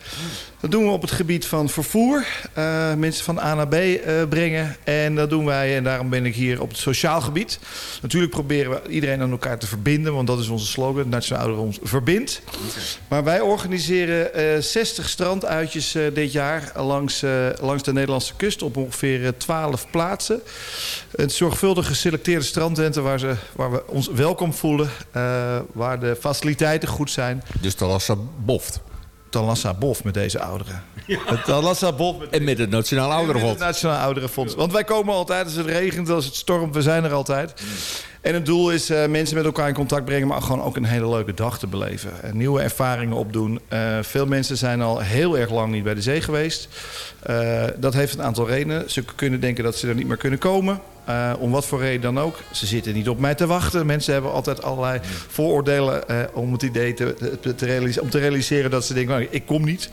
Dat doen we op het gebied van vervoer. eh, mensen van A naar B eh, brengen. En dat doen wij, en daarom ben ik hier op het sociaal gebied. Natuurlijk proberen we iedereen aan elkaar te verbinden. Want dat is onze slogan. Nationaal ons verbindt. Maar wij organiseren eh 60 stranduitjes eh, dit jaar langs, langs de Nederlandse kust op ongeveer eh, 12 plaatsen. Het zorgvuldig geselecteerde strandtenten waar, ze, waar we ons welkom voelen. waar de faciliteiten goed zijn. Dus Talassa boft. Talassa Bof met deze ouderen. Het Talassa Bof met En met het Nationaal Ouderenfonds. het Nationaal Ouderenfonds. Want wij komen altijd als het regent, als het stormt, we zijn er altijd. En het doel is eh, mensen met elkaar in contact brengen, maar gewoon ook een hele leuke dag te beleven. En nieuwe ervaringen opdoen. Eh, veel mensen zijn al heel erg lang niet bij de zee geweest. Eh, dat heeft een aantal redenen. Ze kunnen denken dat ze er niet meer kunnen komen. Om wat voor reden dan ook. Ze zitten niet op mij te wachten. Mensen hebben altijd allerlei vooroordelen om het idee te, te, te realiseren, om te realiseren dat ze denken, nou, ik kom niet.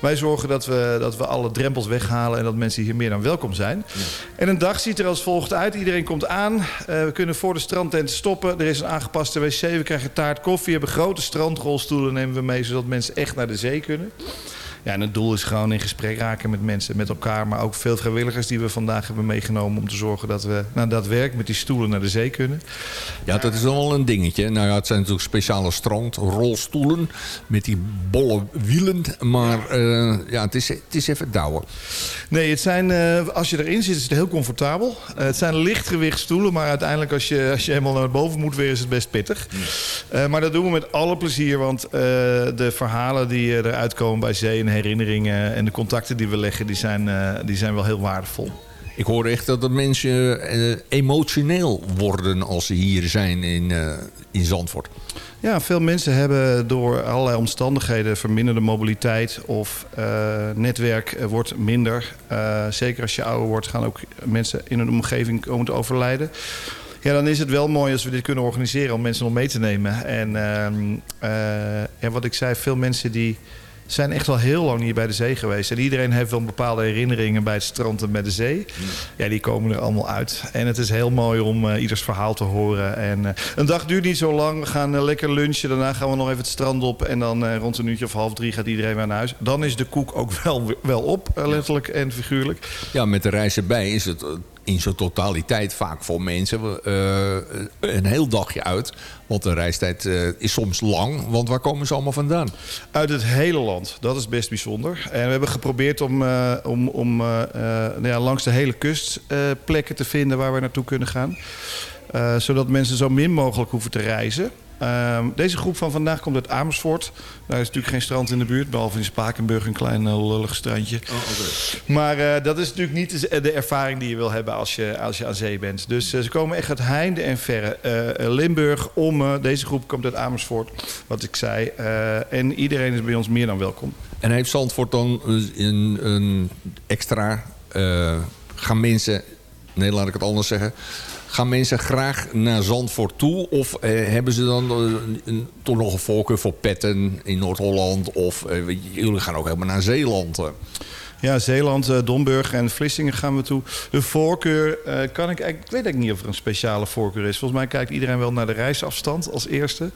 Wij zorgen dat we, dat we alle drempels weghalen en dat mensen hier meer dan welkom zijn. En een dag ziet er als volgt uit. Iedereen komt aan. We kunnen voor de strandtent stoppen. Er is een aangepaste wc. We krijgen taart, koffie. We hebben grote strandrolstoelen nemen we mee, zodat mensen echt naar de zee kunnen. Ja, en het doel is gewoon in gesprek raken met mensen, met elkaar. Maar ook veel vrijwilligers die we vandaag hebben meegenomen... om te zorgen dat we nou, daadwerkelijk met die stoelen naar de zee kunnen. Ja, dat is dan wel een dingetje. Nou ja, het zijn natuurlijk speciale strandrolstoelen met die bolle wielen. Maar eh, ja, het is, het is even douwen. Nee, het zijn, eh, als je erin zit is het heel comfortabel. Eh, het zijn lichtgewicht stoelen, maar uiteindelijk als je, als je helemaal naar boven moet weer is het best pittig. Maar dat doen we met alle plezier, want de verhalen die eruit komen bij zee en herinneringen en de contacten die we leggen, die zijn, eh, die zijn wel heel waardevol. Ik hoor echt dat de mensen eh, emotioneel worden als ze hier zijn in, eh, in Zandvoort. Ja, veel mensen hebben door allerlei omstandigheden verminderde mobiliteit of netwerk wordt minder. Zeker als je ouder wordt gaan ook mensen in een omgeving komen te overlijden. Ja, dan is het wel mooi als we dit kunnen organiseren om mensen nog mee te nemen. En ehm, eh, ja, wat ik zei, veel mensen die zijn echt al heel lang niet bij de zee geweest. En iedereen heeft wel bepaalde herinneringen bij het strand en bij de zee. Ja, die komen er allemaal uit. En het is heel mooi om eh, ieders verhaal te horen. En eh, een dag duurt niet zo lang. We gaan eh, lekker lunchen. Daarna gaan we nog even het strand op. En dan rond een uurtje of half drie gaat iedereen weer naar huis. Dan is de koek ook wel, wel op, letterlijk en figuurlijk. Ja, met de reis erbij is het in zijn totaliteit vaak voor mensen eh, een heel dagje uit. Want de reistijd eh, is soms lang. Want waar komen ze allemaal vandaan? Uit het hele land. Dat is best bijzonder. En we hebben geprobeerd om, eh, om, om nou ja, langs de hele kust plekken te vinden waar we naartoe kunnen gaan. Zodat mensen zo min mogelijk hoeven te reizen. Ehm, deze groep van vandaag komt uit Amersfoort. Daar is natuurlijk geen strand in de buurt, behalve in Spakenburg een klein eh, lullig strandje. Maar eh, dat is natuurlijk niet de, de ervaring die je wil hebben als je, als je aan zee bent. Dus eh, ze komen echt uit heinde en verre. Limburg, Ommen, deze groep komt uit Amersfoort, wat ik zei. En iedereen is bij ons meer dan welkom. En heeft Zandvoort dan een, een extra... gaan mensen... Nee, laat ik het anders zeggen. Gaan mensen graag naar Zandvoort toe? Of eh, hebben ze dan eh, toch nog een voorkeur voor petten in Noord-Holland? Of eh, jullie gaan ook helemaal naar Zeeland? Ja, Zeeland, eh, Domburg en Vlissingen gaan we toe. De voorkeur eh, kan ik. Ik weet eigenlijk niet of er een speciale voorkeur is. Volgens mij kijkt iedereen wel naar de reisafstand als eerste.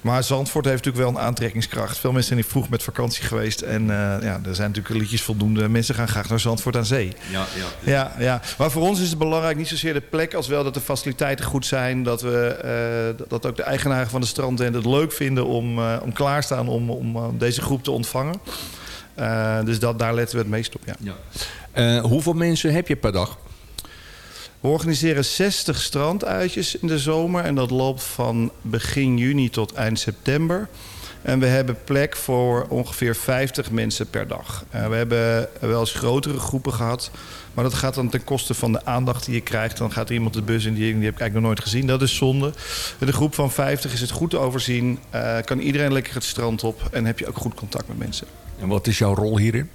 Maar Zandvoort heeft natuurlijk wel een aantrekkingskracht. Veel mensen zijn hier vroeg met vakantie geweest. En eh, ja, er zijn natuurlijk liedjes voldoende. Mensen gaan graag naar Zandvoort aan zee. Ja, ja. Ja, ja, maar voor ons is het belangrijk niet zozeer de plek... als wel dat de faciliteiten goed zijn. Dat, we, dat ook de eigenaren van de strandtent het leuk vinden... om, om klaarstaan om, om deze groep te ontvangen. Eh, dus dat, daar letten we het meest op, ja. Eh, hoeveel mensen heb je per dag? We organiseren 60 stranduitjes in de zomer. En dat loopt van begin juni tot eind september. En we hebben plek voor ongeveer 50 mensen per dag. Eh, we hebben wel eens grotere groepen gehad. Maar dat gaat dan ten koste van de aandacht die je krijgt. Dan gaat er iemand de bus in, die, die heb ik eigenlijk nog nooit gezien. Dat is zonde. Met een groep van 50 is het goed te overzien. Kan iedereen lekker het strand op. En heb je ook goed contact met mensen. En wat is jouw rol hierin?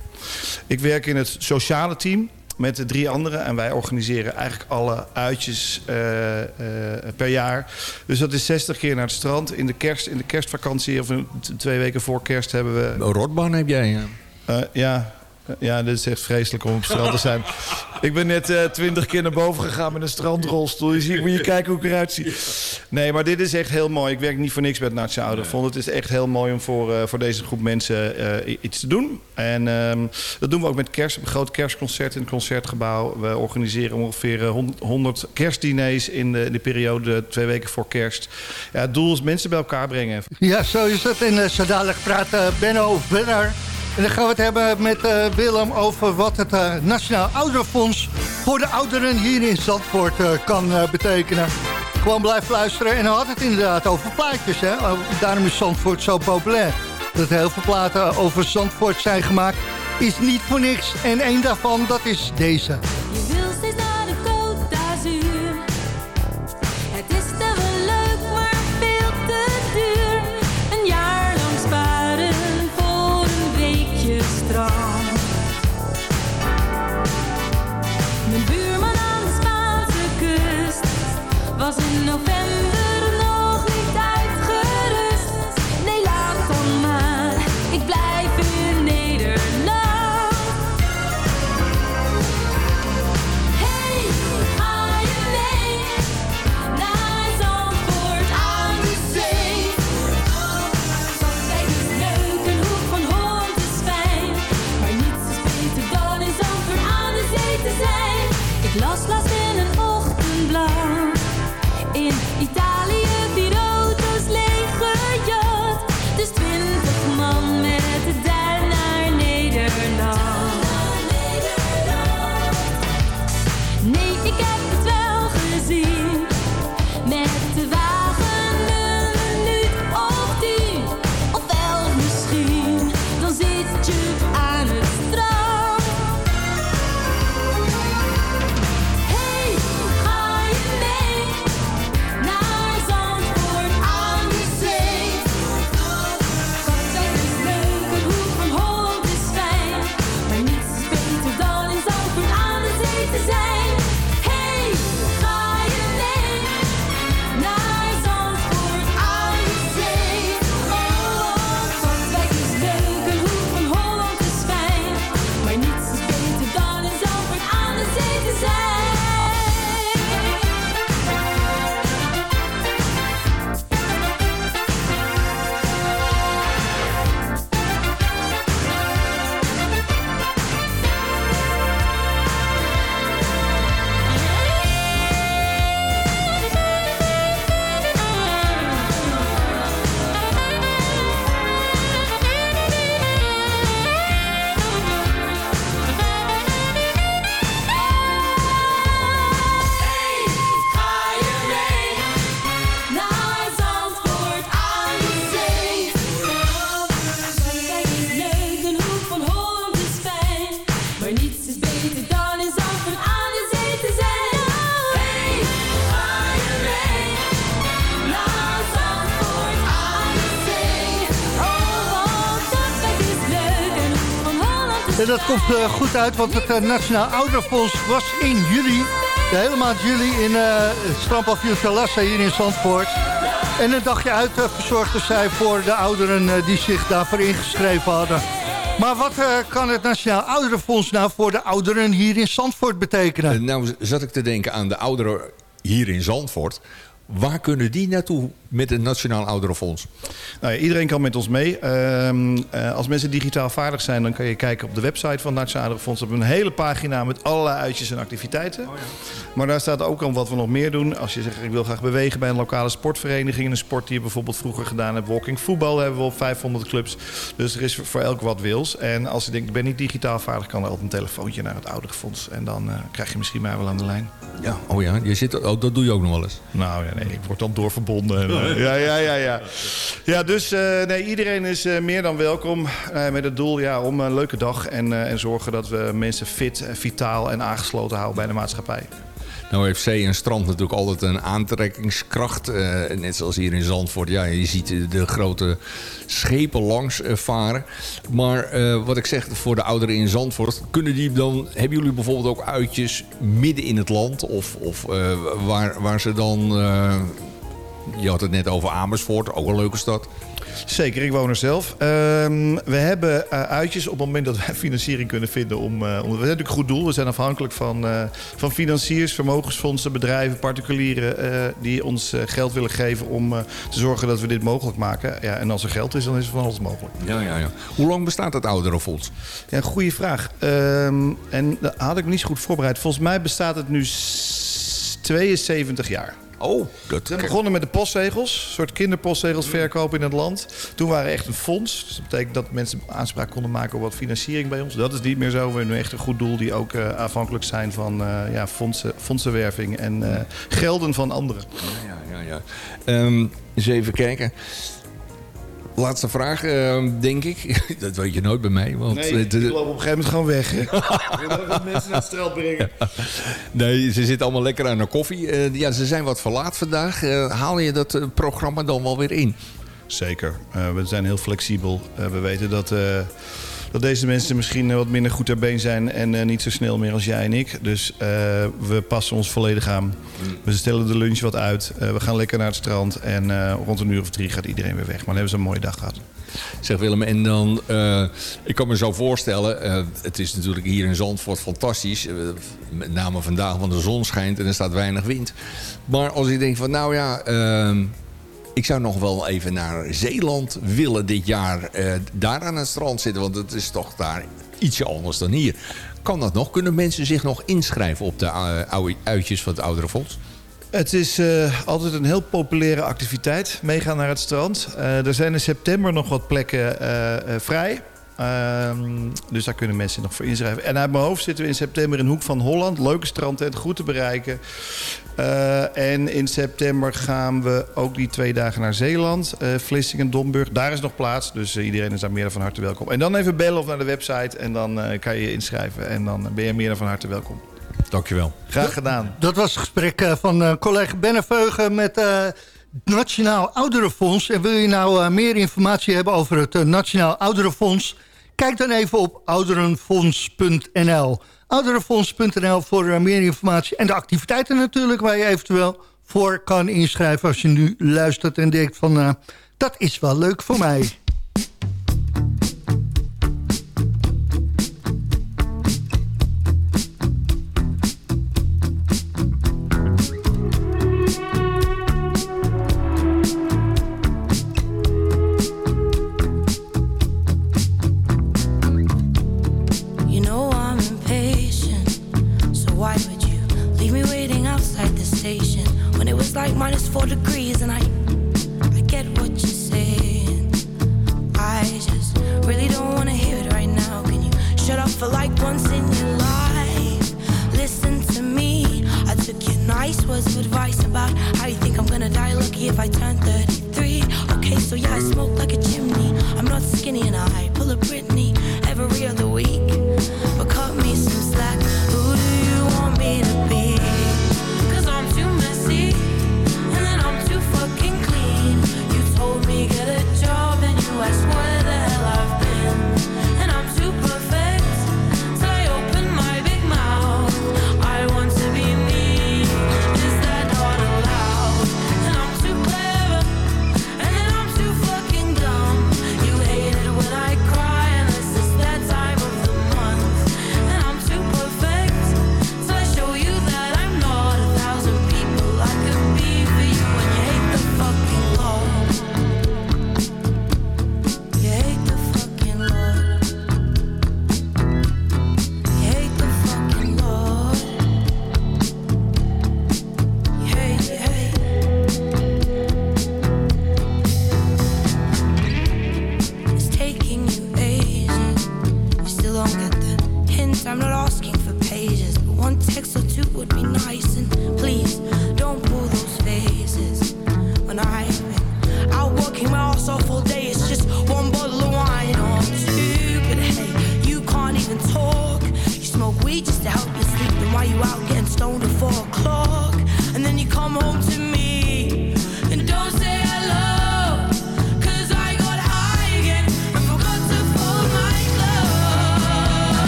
Ik werk in het sociale team met de drie anderen. En wij organiseren eigenlijk alle uitjes eh, eh, per jaar. Dus dat is 60 keer naar het strand. In de, kerst, in de kerstvakantie, of in twee weken voor kerst, hebben we... Een rotbaan heb jij? ja. Eh, ja, Ja, dit is echt vreselijk om op het strand te zijn. Ik ben net eh, twintig keer naar boven gegaan met een strandrolstoel. Je ziet, moet je kijken hoe ik eruit zie. Nee, maar dit is echt heel mooi. Ik werk niet voor niks met het Nationaal Ouderenfonds. Het is echt heel mooi om voor, eh, voor deze groep mensen eh, iets te doen. En ehm, dat doen we ook met kerst. Een groot kerstconcert in het Concertgebouw. We organiseren ongeveer eh, 100 100 kerstdiners in de, in de periode twee weken voor kerst. Ja, het doel is mensen bij elkaar brengen. Ja, zo is het. En uh, zo dadelijk praat eh, Benno verder. En dan gaan we het hebben met eh, Willem over wat het eh, Nationaal Ouderenfonds... voor de ouderen hier in Zandvoort eh, kan betekenen. Gewoon blijf luisteren. En dan had het inderdaad over plaatjes. Hè? Oh, Daarom is Zandvoort zo populair. Dat heel veel platen over Zandvoort zijn gemaakt... is niet voor niks. En één daarvan, dat is deze. Weekje komt eh, goed uit, want het eh, Nationaal Ouderfonds was in juli. De hele maand juli in eh het strandpavillon Talassa hier in Zandvoort. En een dagje uit verzorgden zij voor de ouderen die zich daarvoor ingeschreven hadden. Maar wat kan het Nationaal Ouderenfonds nou voor de ouderen hier in Zandvoort betekenen? Nou zat ik te denken aan de ouderen hier in Zandvoort. Waar kunnen die naartoe met het Nationaal Ouderenfonds? Nou ja, iedereen kan met ons mee. Ehm, eh, als mensen digitaal vaardig zijn, dan kan je kijken op de website van het Nationaal Ouderenfonds. We hebben een hele pagina met allerlei uitjes en activiteiten. Maar daar staat ook al wat we nog meer doen. Als je zegt, ik wil graag bewegen bij een lokale sportvereniging. Een sport die je bijvoorbeeld vroeger gedaan hebt. Walking voetbal hebben we op 500 clubs. Dus er is voor elk wat wils. En als je denkt, ik ben niet digitaal vaardig, kan er altijd een telefoontje naar het Ouderenfonds. En dan eh, krijg je misschien mij wel aan de lijn. Ja, oh ja, je zit, oh, dat doe je ook nog wel eens. Nou ja, nee, ik word dan doorverbonden. En, ja, ja, ja, ja. Ja, dus eh, nee, iedereen is eh, meer dan welkom. eh, met het doel ja, om een leuke dag en, en zorgen dat we mensen fit, vitaal en aangesloten houden bij de maatschappij. Nou heeft zee en strand natuurlijk altijd een aantrekkingskracht. eh, net zoals hier in Zandvoort. Ja, je ziet de grote schepen langs eh, varen. Maar eh, wat ik zeg, voor de ouderen in Zandvoort... Kunnen die dan, hebben jullie bijvoorbeeld ook uitjes midden in het land? Of, of waar, waar ze dan... je had het net over Amersfoort, ook een leuke stad. Zeker, ik woon er zelf. Ehm, we hebben eh, uitjes op het moment dat wij financiering kunnen vinden. Om, eh, om, we natuurlijk een goed doel. We zijn afhankelijk van, eh, van financiers, vermogensfondsen, bedrijven, particulieren... die ons geld willen geven om te zorgen dat we dit mogelijk maken. Ja, en als er geld is, dan is er van alles mogelijk. Ja, ja, ja. Hoe lang bestaat het Ouderenfonds? Ja, goede vraag. Ehm, en dat had ik me niet zo goed voorbereid. Volgens mij bestaat het nu s- 72 jaar. Oh, dat We begonnen met de postzegels. Een soort kinderpostzegels verkopen in het land. Toen waren we echt een fonds. Dus dat betekent dat mensen aanspraak konden maken op wat financiering bij ons. Dat is niet meer zo. We hebben nu echt een goed doel die ook eh, afhankelijk zijn van eh, ja, fondsen, fondsenwerving en eh, gelden van anderen. Ja, ja, ja. Ehm, eens even kijken. Laatste vraag, ehm, denk ik. Dat weet je nooit bij mij. Want Nee, het- ik loop op een gegeven moment gewoon weg. hè. Ik wil ook wat mensen naar het strand brengen. Nee, ze zitten allemaal lekker aan de koffie. Eh, ja, ze zijn wat verlaat vandaag. Eh, haal je dat eh, programma dan wel weer in? Zeker. Eh, we zijn heel flexibel. Eh, we weten dat, eh, dat deze mensen misschien eh, wat minder goed ter been zijn... en eh, niet zo snel meer als jij en ik. Dus eh, we passen ons volledig aan. We stellen de lunch wat uit. We gaan lekker naar het strand. En rond een uur of drie gaat iedereen weer weg. Maar dan hebben ze een mooie dag gehad. Zeg Willem, en dan, ik kan me zo voorstellen, het is natuurlijk hier in Zandvoort fantastisch. met name vandaag, want de zon schijnt en er staat weinig wind. Maar als ik denk van, nou ja, ehm, ik zou nog wel even naar Zeeland willen dit jaar. eh, daar aan het strand zitten, want het is toch daar ietsje anders dan hier. Kan dat nog? Kunnen mensen zich nog inschrijven op de eh, uitjes van het Ouderenfonds? Het is eh, altijd een heel populaire activiteit. Meegaan naar het strand. Er zijn in september nog wat plekken vrij. Ehm, dus daar kunnen mensen nog voor inschrijven. En uit mijn hoofd zitten we in september in Hoek van Holland. Leuke strandtent, goed te bereiken. Eh, en in september gaan we ook die twee dagen naar Zeeland. eh Vlissingen en Domburg. Daar is nog plaats. Dus eh, iedereen is daar meer dan van harte welkom. En dan even bellen of naar de website. En dan eh, kan je je inschrijven. En dan ben je meer dan van harte welkom. Dankjewel. Graag gedaan. Dat was het gesprek van eh, collega Benneveugen met eh, Nationaal Ouderenfonds. En wil je nou eh, meer informatie hebben over het Nationaal Ouderenfonds... kijk dan even op ouderenfonds.nl. Ouderenfonds.nl voor eh, meer informatie. En de activiteiten natuurlijk waar je eventueel voor kan inschrijven... als je nu luistert en denkt van... eh, dat is wel leuk voor mij.